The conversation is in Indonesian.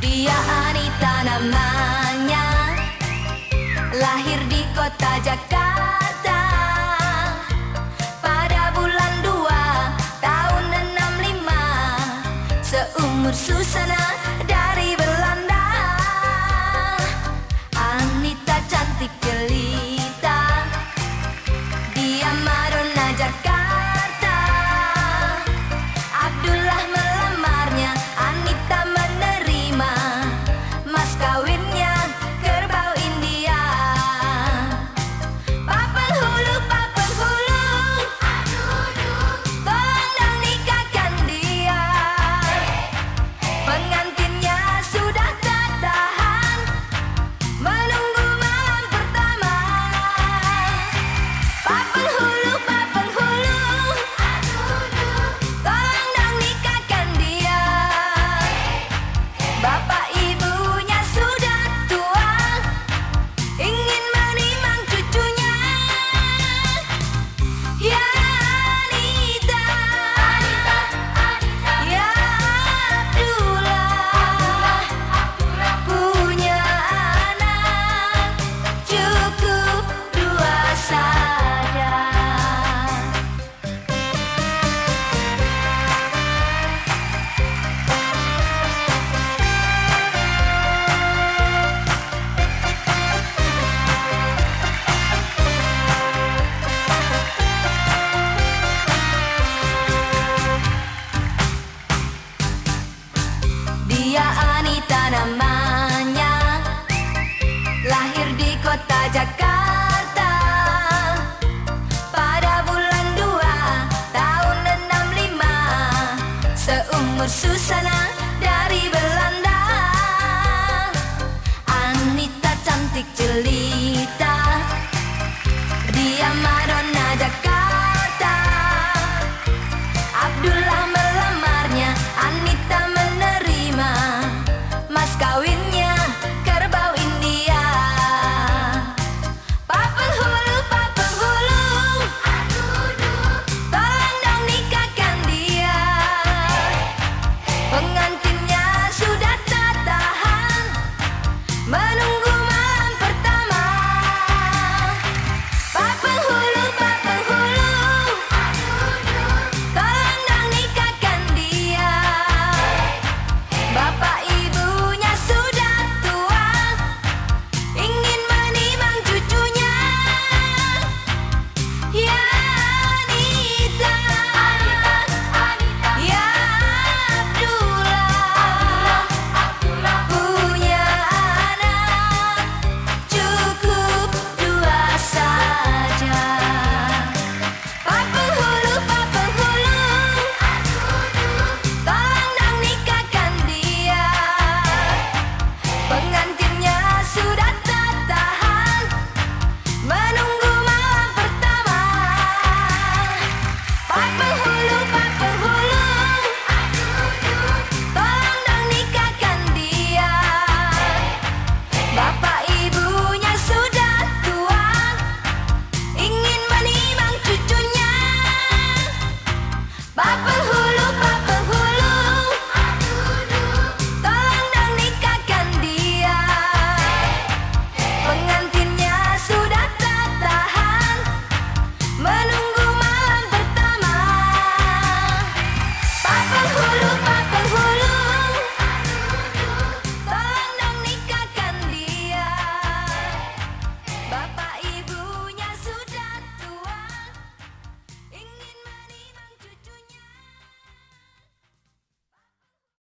Dia Anita namanya. Lahir di kota Jakarta. Pada bulan 2 tahun 65 Seumur susah kota Jakarta. Pada bulan 2 tahun 65 Seumur Susana dari Belanda